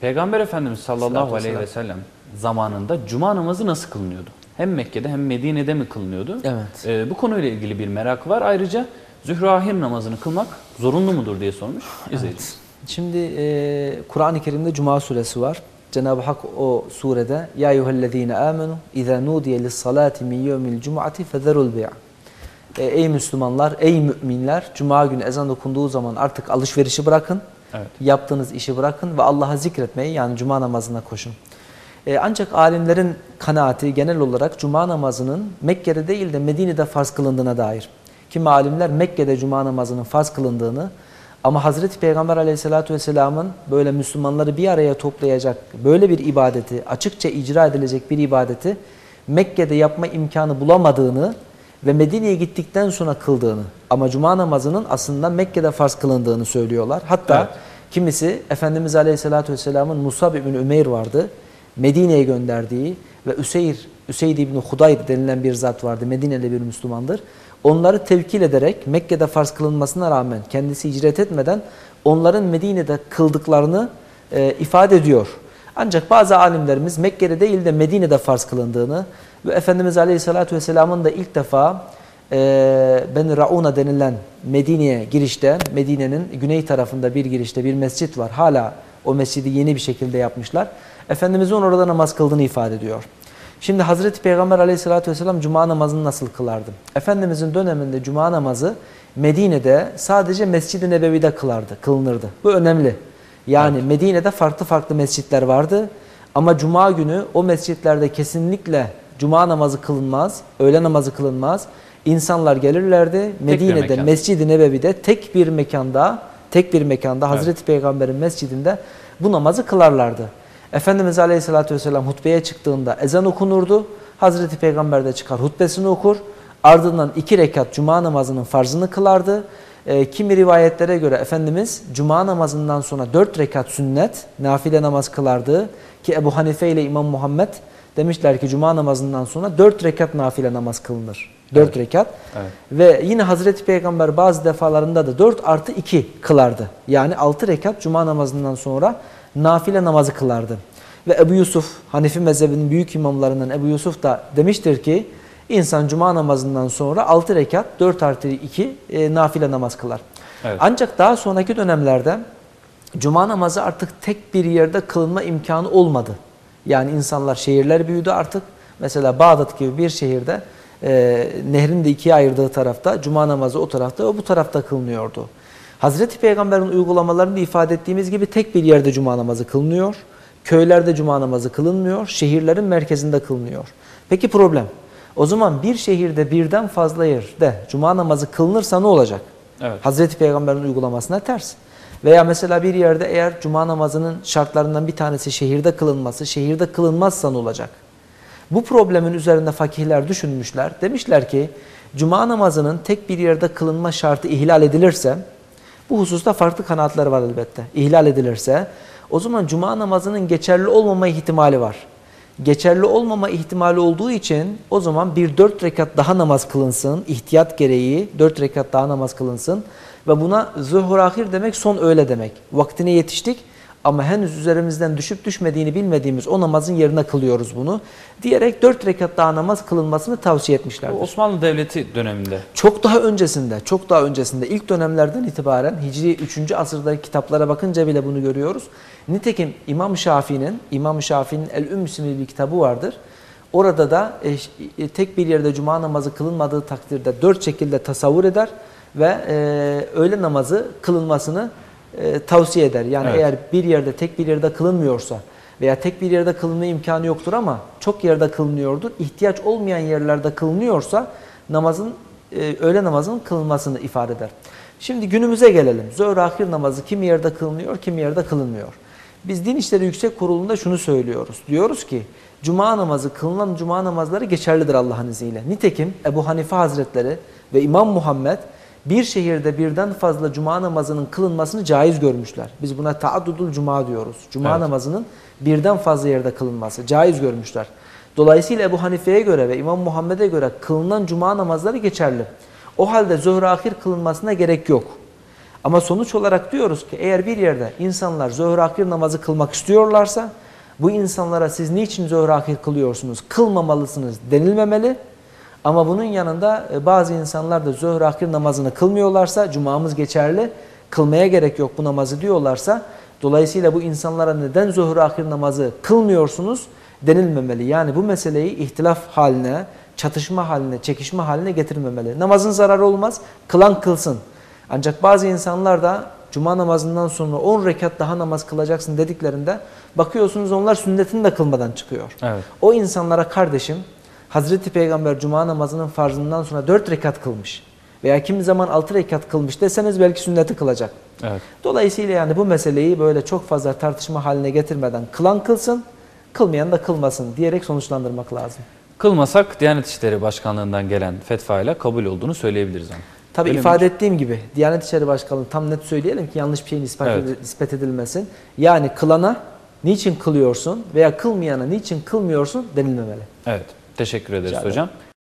Peygamber Efendimiz sallallahu aleyhi ve sellem zamanında cuma namazı nasıl kılınıyordu? Hem Mekke'de hem Medine'de mi kılınıyordu? Evet. Ee, bu konuyla ilgili bir merak var. Ayrıca Zührahir namazını kılmak zorunlu mudur diye sormuş izleyicimiz. Şimdi e, Kur'an-ı Kerim'de Cuma suresi var. Cenab-ı Hak o surede Ya eyyühellezine amenu izâ nudiye lissalâti min yevmil cum'ati fezerul bey'a e, Ey Müslümanlar, ey müminler Cuma günü ezan okunduğu zaman artık alışverişi bırakın. Evet. Yaptığınız işi bırakın ve Allah'a zikretmeyi yani Cuma namazına koşun. E, ancak alimlerin kanaati genel olarak Cuma namazının Mekke'de değil de Medine'de farz kılındığına dair. Kimi alimler Mekke'de Cuma namazının farz kılındığını ama Hazreti Peygamber aleyhissalatü vesselamın böyle Müslümanları bir araya toplayacak böyle bir ibadeti, açıkça icra edilecek bir ibadeti Mekke'de yapma imkanı bulamadığını ve Medine'ye gittikten sonra kıldığını ama Cuma namazının aslında Mekke'de farz kılındığını söylüyorlar. Hatta Evet. kimisi Efendimiz Aleyhisselatü Vesselam'ın Musab ibn Ümeyr vardı. Medine'ye gönderdiği ve Üseyr, Üseyd ibn Hudayr denilen bir zat vardı. Medine'li bir Müslümandır. Onları tevkil ederek Mekke'de farz kılınmasına rağmen kendisi hicret etmeden onların Medine'de kıldıklarını e, ifade ediyor. Ancak bazı alimlerimiz Mekke'de değil de Medine'de farz kılındığını ve Efendimiz Aleyhisselatü Vesselam'ın da ilk defa e, Ben Rauna denilen Medine'ye girişte, Medine'nin güney tarafında bir girişte bir mescit var. Hala o mescidi yeni bir şekilde yapmışlar. Efendimizin orada namaz kıldığını ifade ediyor. Şimdi Hazreti Peygamber Aleyhisselatü vesselam Cuma namazını nasıl kılardı? Efendimizin döneminde Cuma namazı Medine'de sadece Mescid-i Nebevi'de kılardı, kılınırdı. Bu önemli. Yani Medine'de farklı farklı mescitler vardı. Ama Cuma günü o mescitlerde kesinlikle Cuma namazı kılınmaz, öğle namazı kılınmaz. İnsanlar gelirlerdi. Medine'de. Mescid-i Nebevi'de tek bir mekanda, tek bir mekanda Hazreti Peygamber'in mescidinde bu namazı kılarlardı. Efendimiz Aleyhisselatü Vesselam hutbeye çıktığında ezan okunurdu. Hazreti Peygamber de çıkar hutbesini okur. Ardından iki rekat cuma namazının farzını kılardı. Ee, kimi rivayetlere göre Efendimiz cuma namazından sonra dört rekat sünnet, nafile namaz kılardı. Ki Ebu Hanife ile İmam Muhammed demişler ki cuma namazından sonra dört rekat nafile namaz kılınır. Dört rekat. Evet. Ve yine Hazreti Peygamber bazı defalarında da 4 artı 2 kılardı. Yani 6 rekat cuma namazından sonra nafile namazı kılardı. Ve Ebu Yusuf, Hanefi mezhebinin büyük imamlarından Ebu Yusuf da demiştir ki insan cuma namazından sonra 6 rekat 4 artı 2 e, nafile namaz kılar. Evet. Ancak daha sonraki dönemlerde cuma namazı artık tek bir yerde kılınma imkanı olmadı. Yani insanlar şehirler büyüdü artık. Mesela Bağdat gibi bir şehirde e, nehrin de ikiye ayırdığı tarafta cuma namazı o tarafta ve bu tarafta kılınıyordu. Hazreti Peygamber'in uygulamalarını ifade ettiğimiz gibi tek bir yerde cuma namazı kılınıyor. Köylerde cuma namazı kılınmıyor. Şehirlerin merkezinde kılınıyor. Peki problem? O zaman bir şehirde birden fazla yerde cuma namazı kılınırsa ne olacak? Evet. Hazreti Peygamber'in uygulamasına ters. Veya mesela bir yerde eğer cuma namazının şartlarından bir tanesi şehirde kılınması, şehirde kılınmazsa ne olacak? Bu problemin üzerinde fakihler düşünmüşler. Demişler ki cuma namazının tek bir yerde kılınma şartı ihlal edilirse, bu hususta farklı kanaatler var elbette. İhlal edilirse o zaman cuma namazının geçerli olmama ihtimali var. Geçerli olmama ihtimali olduğu için o zaman bir dört rekat daha namaz kılınsın. ihtiyat gereği dört rekat daha namaz kılınsın. Ve buna zuhur ahir demek son öğle demek. Vaktine yetiştik ama henüz üzerimizden düşüp düşmediğini bilmediğimiz o namazın yerine kılıyoruz bunu. Diyerek dört rekat daha namaz kılınmasını tavsiye Bu etmişlerdir. Osmanlı Devleti döneminde. Çok daha öncesinde, çok daha öncesinde ilk dönemlerden itibaren Hicri 3. asırdaki kitaplara bakınca bile bunu görüyoruz. Nitekim İmam Şafii'nin, İmam Şafii'nin El-Ümm isimli bir kitabı vardır. Orada da e, e, tek bir yerde cuma namazı kılınmadığı takdirde dört şekilde tasavvur eder ve e, öğle namazı kılınmasını e, tavsiye eder. Yani Evet. eğer bir yerde tek bir yerde kılınmıyorsa veya tek bir yerde kılınma imkanı yoktur ama çok yerde kılınıyordur. ihtiyaç olmayan yerlerde kılınıyorsa namazın e, öğle namazının kılınmasını ifade eder. Şimdi günümüze gelelim. Zöhr ahir namazı kimi yerde kılınıyor, kimi yerde kılınmıyor. Biz Din İşleri Yüksek Kurulu'nda şunu söylüyoruz. Diyoruz ki cuma namazı, kılınan cuma namazları geçerlidir Allah'ın izniyle. Nitekim Ebu Hanife Hazretleri ve İmam Muhammed bir şehirde birden fazla cuma namazının kılınmasını caiz görmüşler. Biz buna taaddudul cuma diyoruz. Cuma Evet. namazının birden fazla yerde kılınması caiz görmüşler. Dolayısıyla Ebu Hanife'ye göre ve İmam Muhammed'e göre kılınan cuma namazları geçerli. O halde zuhur ahir kılınmasına gerek yok. Ama sonuç olarak diyoruz ki eğer bir yerde insanlar zöhr akir namazı kılmak istiyorlarsa bu insanlara siz niçin zöhr akir kılıyorsunuz, kılmamalısınız denilmemeli. Ama bunun yanında e, bazı insanlar da zöhr akir namazını kılmıyorlarsa cumamız geçerli, kılmaya gerek yok bu namazı diyorlarsa dolayısıyla bu insanlara neden zöhr akir namazı kılmıyorsunuz denilmemeli. Yani bu meseleyi ihtilaf haline, çatışma haline, çekişme haline getirmemeli. Namazın zararı olmaz, kılan kılsın. Ancak bazı insanlar da cuma namazından sonra 10 rekat daha namaz kılacaksın dediklerinde bakıyorsunuz onlar sünnetini de kılmadan çıkıyor. Evet. O insanlara kardeşim Hazreti Peygamber cuma namazının farzından sonra 4 rekat kılmış veya kimi zaman 6 rekat kılmış deseniz belki sünneti kılacak. Evet. Dolayısıyla yani bu meseleyi böyle çok fazla tartışma haline getirmeden kılan kılsın, kılmayan da kılmasın diyerek sonuçlandırmak lazım. Kılmasak Diyanet İşleri Başkanlığı'ndan gelen fetvayla kabul olduğunu söyleyebiliriz ama. Tabi Öyle ifade midir? ettiğim gibi Diyanet İşleri Başkanlığı tam net söyleyelim ki yanlış bir şeyin ispat, Evet. edil- nispet edilmesin. Yani kılana niçin kılıyorsun veya kılmayana niçin kılmıyorsun denilmemeli. Evet. Teşekkür ederiz Rica hocam.